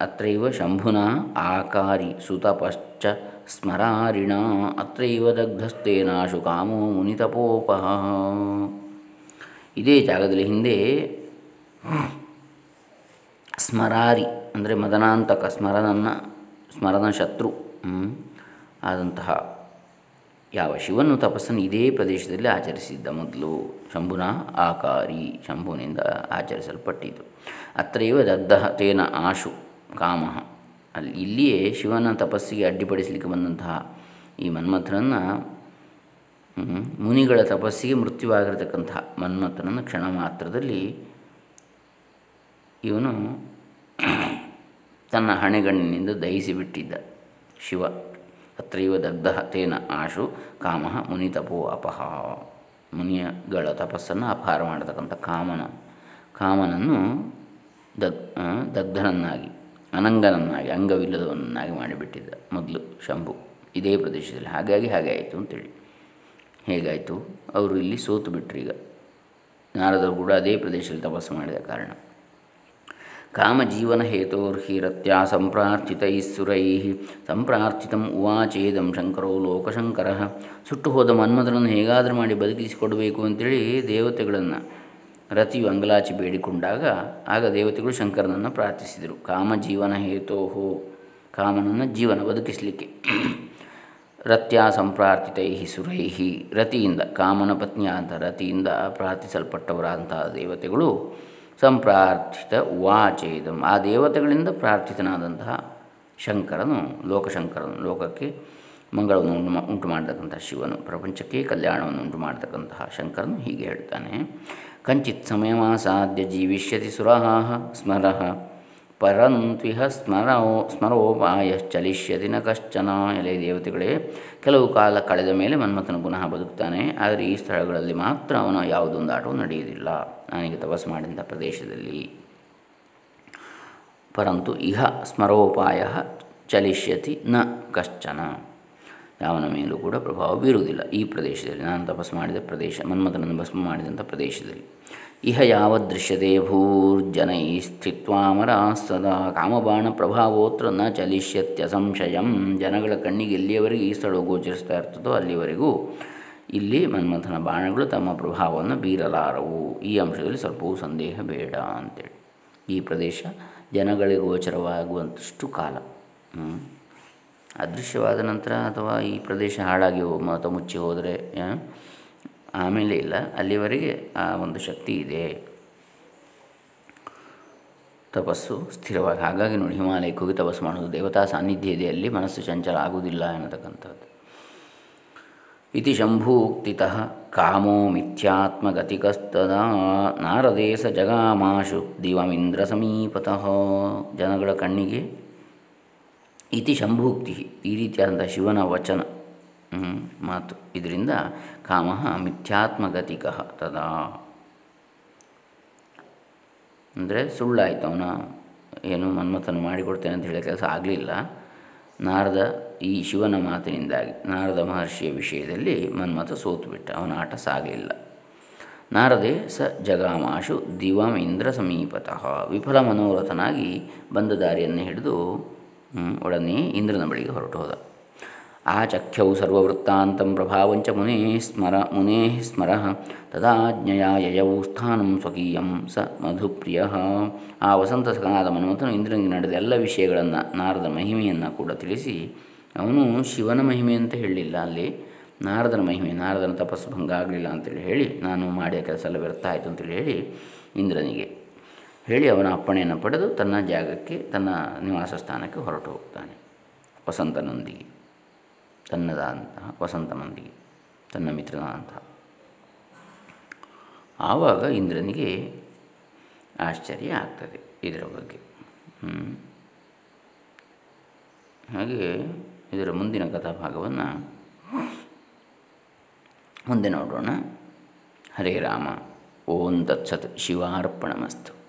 ಅತ್ರೈವ ಶಂಭುನ ಆಕಾರಿ ಸುತಪಶ್ಚ ಸ್ಮರಾರಿಣ. ಅತ್ರೈವ ದಗ್ಧಸ್ಥೇನಾಶು ಕಾಮೋ ಮುನಿತಪೋಪ ಇದೇ ಜಾಗದಲ್ಲಿ ಹಿಂದೆ ಸ್ಮರಾರಿ, ಅಂದರೆ ಮದನಾಂತಕ ಸ್ಮರಣನ ಸ್ಮರಣ ಶತ್ರು ಆದಂತಹ ಯಾವ ಶಿವನು ತಪಸ್ಸನ್ನು ಇದೇ ಪ್ರದೇಶದಲ್ಲಿ ಆಚರಿಸಿದ್ದ ಮೊದಲು. ಶಂಭುನ ಆಕಾರಿ, ಶಂಭುನಿಂದ ಆಚರಿಸಲ್ಪಟ್ಟಿತು ಅತ್ರೈವ ದಗ್ಧ ತೇನ ಆಶು, ಕಾಮ. ಅಲ್ಲಿ ಇಲ್ಲಿಯೇ ಶಿವನ ತಪಸ್ಸಿಗೆ ಅಡ್ಡಿಪಡಿಸಲಿಕ್ಕೆ ಬಂದಂತಹ ಈ ಮನ್ಮಥನನ್ನು ಮುನಿಗಳ ತಪಸ್ಸಿಗೆ ಮೃತ್ಯುವಾಗಿರತಕ್ಕಂತಹ ಮನ್ಮಥನನ್ನು ಕ್ಷಣ ಮಾತ್ರದಲ್ಲಿ ಇವನು ತನ್ನ ಹಣೆಗಣ್ಣಿನಿಂದ ದಹಿಸಿಬಿಟ್ಟಿದ್ದ. ಶಿವ, ಅತ್ರೈವ ದಗ್ಧ, ತೇನ, ಆಶು ಕಾಮ ಮುನಿತಪೋ ಅಪಹ. ಮುನಿಯಗಳ ತಪಸ್ಸನ್ನು ಅಪಹಾರ ಮಾಡತಕ್ಕಂಥ ಕಾಮನ, ಕಾಮನನ್ನು ದಗ್ ದಗ್ಧನನ್ನಾಗಿ, ಅನಂಗನನ್ನಾಗಿ, ಅಂಗವಿಲ್ಲದವನನ್ನಾಗಿ ಮಾಡಿಬಿಟ್ಟಿದ್ದ ಮೊದಲು ಶಂಭು. ಇದೇ ಪ್ರದೇಶದಲ್ಲಿ ಹಾಗಾಗಿ ಹಾಗೆ ಆಯಿತು ಅಂತೇಳಿ. ಹೇಗಾಯಿತು? ಅವರು ಇಲ್ಲಿ ಸೋತು ಬಿಟ್ರು ಈಗ. ನಾರದರು ಕೂಡ ಅದೇ ಪ್ರದೇಶದಲ್ಲಿ ತಪಸ್ಸು ಮಾಡಿದ ಕಾರಣ. ಕಾಮಜೀವನ ಸಂಪ್ರಾರ್ಥಿತೈ ಸುರೈ ಸಂಪ್ರಾರ್ಥಿತಂ ಉವಾಚೇದಂ ಶಂಕರೋ ಲೋಕಶಂಕರ. ಸುಟ್ಟು ಹೋದ ಮನ್ಮಥನನ್ನು ಹೇಗಾದರೂ ಮಾಡಿ ಬದುಕಿಸಿಕೊಡಬೇಕು ಅಂತೇಳಿ ದೇವತೆಗಳನ್ನು, ರತಿಯು ಅಂಗಲಾಚಿ ಬೇಡಿಕೊಂಡಾಗ, ಆಗ ದೇವತೆಗಳು ಶಂಕರನನ್ನು ಪ್ರಾರ್ಥಿಸಿದರು. ಕಾಮಜೀವನ ಹೇತೋಹೋ, ಕಾಮನನ್ನು ಜೀವನ ಬದುಕಿಸಲಿಕ್ಕೆ. ರತ್ಯಾ ಸಂಪ್ರಾರ್ಥಿತೈ ಸುರೈಹಿ ರತಿಯಿಂದ, ಕಾಮನ ಪತ್ನಿಯಾದ ರತಿಯಿಂದ ಪ್ರಾರ್ಥಿಸಲ್ಪಟ್ಟವರಾದಂತಹ ದೇವತೆಗಳು ಸಂಪ್ರಾರ್ಥಿತ ವಾಚೇದಂ ಆ ದೇವತೆಗಳಿಂದ ಪ್ರಾರ್ಥಿತನಾದಂತಹ ಶಂಕರನು, ಲೋಕಶಂಕರನು, ಲೋಕಕ್ಕೆ ಮಂಗಳವನ್ನು ಉಂಟು ಉಂಟು ಮಾಡತಕ್ಕಂತಹ ಶಿವನು, ಪ್ರಪಂಚಕ್ಕೆ ಕಲ್ಯಾಣವನ್ನು ಉಂಟು ಮಾಡತಕ್ಕಂತಹ ಶಂಕರನು ಹೀಗೆ ಹೇಳ್ತಾನೆ. ಕಂಚಿತ್ ಸಮಯಮಾಸಾಧ್ಯ ಜೀವಿಷ್ಯತಿ ಸುರಹ ಸ್ಮರಃ ಪರಂತ್ವಿಹ ಸ್ಮರೋ ಸ್ಮರೋಪಾಯಶ್ಚಲಿಷ್ಯತಿ ನ ಕಶ್ಚನ ಎಲೆ ದೇವತೆಗಳೇ. ಕೆಲವು ಕಾಲ ಕಳೆದ ಮೇಲೆ ಮನ್ಮಥನು ಪುನಃ ಬದುಕ್ತಾನೆ. ಆದರೆ ಈ ಸ್ಥಳಗಳಲ್ಲಿ ಮಾತ್ರ ಅವನ ಯಾವುದೊಂದು ಆಟವು ನಡೆಯುವುದಿಲ್ಲ. ನನಗೆ ತಪಸ್ಸು ಮಾಡಿದಂಥ ಪ್ರದೇಶದಲ್ಲಿ. ಪರಂತು ಇಹ ಸ್ಮರೋಪಾಯ ಚಲಿಷ್ಯತಿ ನ ಕಶ್ಚನ. ಯಾವನ ಮೇಲೂ ಕೂಡ ಪ್ರಭಾವ ಬೀರುವುದಿಲ್ಲ ಈ ಪ್ರದೇಶದಲ್ಲಿ. ನಾನು ತಪಸ್ಸು ಮಾಡಿದ ಪ್ರದೇಶ, ಮನ್ಮಥನನ್ನು ಭಸ್ಮ ಮಾಡಿದಂಥ ಪ್ರದೇಶದಲ್ಲಿ. ಇಹ ಯಾವದೃಶ್ಯತೆ ಭೂರ್ಜನೈ ಸ್ಥಿತ್ವಾಮರ ಸದಾ ಕಾಮಬಾಣ ಪ್ರಭಾವೋತ್ರ ನ ಚಲಿಷ್ಯತ್ಯ ಸಂಶಯಂ. ಜನಗಳ ಕಣ್ಣಿಗೆ ಎಲ್ಲಿಯವರೆಗೆ ಈ ಸ್ಥಳವು ಗೋಚರಿಸ್ತಾ ಇರ್ತದೋ ಅಲ್ಲಿವರೆಗೂ ಇಲ್ಲಿ ಮನ್ಮಥನ ಬಾಣಗಳು ತಮ್ಮ ಪ್ರಭಾವವನ್ನು ಬೀರಲಾರವು. ಈ ಅಂಶದಲ್ಲಿ ಸ್ವಲ್ಪವೂ ಸಂದೇಹ ಬೇಡ ಅಂತೇಳಿ. ಈ ಪ್ರದೇಶ ಜನಗಳಿಗೆ ಗೋಚರವಾಗುವಂತಷ್ಟು ಕಾಲ. ಅದೃಶ್ಯವಾದ ನಂತರ ಅಥವಾ ಈ ಪ್ರದೇಶ ಹಾಳಾಗಿ ಅಥವಾ ಮುಚ್ಚಿ ಹೋದರೆ ಆಮೇಲೆ ಇಲ್ಲ, ಅಲ್ಲಿವರೆಗೆ ಆ ಒಂದು ಶಕ್ತಿ ಇದೆ. ತಪಸ್ಸು ಸ್ಥಿರವಾಗಿ, ಹಾಗಾಗಿ ನೋಡಿ ಹಿಮಾಲಯಕ್ಕೆ ಹೋಗಿ ತಪಸ್ಸು ಮಾಡೋದು ದೇವತಾ ಸಾನ್ನಿಧ್ಯ ಇದೆ, ಅಲ್ಲಿ ಮನಸ್ಸು ಚಂಚಲ ಆಗುವುದಿಲ್ಲ ಎನ್ನತಕ್ಕಂಥದ್ದು. ಇತಿ ಶಂಭೂಕ್ತಿತಃ ಕಾಮೋ ಮಿಥ್ಯಾತ್ಮಗತಿಕಸ್ತದ ನಾರದೇಶ ಜಗಾಮಾಶು ದಿವಮಿಂದ್ರ ಸಮೀಪತಃ ಜನಗಳ ಕಣ್ಣಿಗೆ. ಇತಿ ಶಂಭೂಕ್ತಿ ಈ ರೀತಿಯಾದಂಥ ಶಿವನ ವಚನ ಮಾತು. ಇದರಿಂದ ಕಾಮ ಮಿಥ್ಯಾತ್ಮಗತಿಕ ತದಾ. ಅಂದರೆ ಸುಳ್ಳಾಯಿತು ಅವನ. ಏನು ಮನ್ಮಥನು ಮಾಡಿಕೊಡ್ತೇನೆ ಅಂತ ಹೇಳೋ ಕೆಲಸ ಆಗಲಿಲ್ಲ. ನಾರದ ಈ ಶಿವನ ಮಾತಿನಿಂದಾಗಿ, ನಾರದ ಮಹರ್ಷಿಯ ವಿಷಯದಲ್ಲಿ ಮನ್ಮಥ ಸೋತು ಬಿಟ್ಟ ಅವನ ಆಟ ಸಾಗಲಿಲ್ಲ. ನಾರದೆ ಸ ಜಗಾಮಾಶು ದಿವಂ ಇಂದ್ರ ಸಮೀಪತಃ. ವಿಫಲ ಮನೋರಥನಾಗಿ ಬಂದ ದಾರಿಯನ್ನು ಹಿಡಿದು ಒಡನೆ ಇಂದ್ರನ ಬಳಿಗೆ ಹೊರಟು ಹೋದ. ಆಚಖ್ಯೌ ಸರ್ವವೃತ್ತಾಂತಂ ಪ್ರಭಾವಂಚ ಮುನೇ ಸ್ಮರ ಮುನೇ ಸ್ಮರ ತದಾಜ್ಞೆಯ ಯಯವು ಸ್ಥಾನಂ ಸ್ವಕೀಯಂ ಸ ಮಧುಪ್ರಿಯ. ಆ ವಸಂತ ಸಕನಾದ ಮನ್ಮಥನು ಇಂದ್ರನಿಗೆ ನಡೆದ ಎಲ್ಲ ವಿಷಯಗಳನ್ನು ನಾರದ ಮಹಿಮೆಯನ್ನು ಕೂಡ ತಿಳಿಸಿ, ಅವನು ಶಿವನ ಮಹಿಮೆ ಅಂತ ಹೇಳಲಿಲ್ಲ ಅಲ್ಲಿ. ನಾರದನ ಮಹಿಮೆ, ನಾರದನ ತಪಸ್ಸು ಭಂಗ ಆಗಲಿಲ್ಲ ಅಂತೇಳಿ ಹೇಳಿ, ನಾನು ಮಾಡಿದ ಕೆಲಸ ಎಲ್ಲ ವ್ಯರ್ಥ ಆಯಿತು ಅಂತೇಳಿ ಹೇಳಿ ಇಂದ್ರನಿಗೆ ಹೇಳಿ ಅವನ ಅಪ್ಪಣೆಯನ್ನು ಪಡೆದು ತನ್ನ ಜಾಗಕ್ಕೆ, ತನ್ನ ನಿವಾಸ ಸ್ಥಾನಕ್ಕೆ ಹೊರಟು ಹೋಗ್ತಾನೆ ವಸಂತನೊಂದಿಗೆ. ತನ್ನದಾದಂತಹ ವಸಂತಮಂದಿಗೆ ತನ್ನ ಮಿತ್ರನಾದಂತಹ ಆವಾಗ ಇಂದ್ರನಿಗೆ ಆಶ್ಚರ್ಯ ಆಗ್ತದೆ ಇದರ ಬಗ್ಗೆ. ಹಾಗೆ ಇದರ ಮುಂದಿನ ಕಥಾಭಾಗವನ್ನು ಮುಂದೆ ನೋಡೋಣ. ಹರೇ ರಾಮ, ಓಂ ತತ್ಸತ್ ಶಿವಾರ್ಪಣಮಸ್ತು.